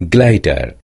glider.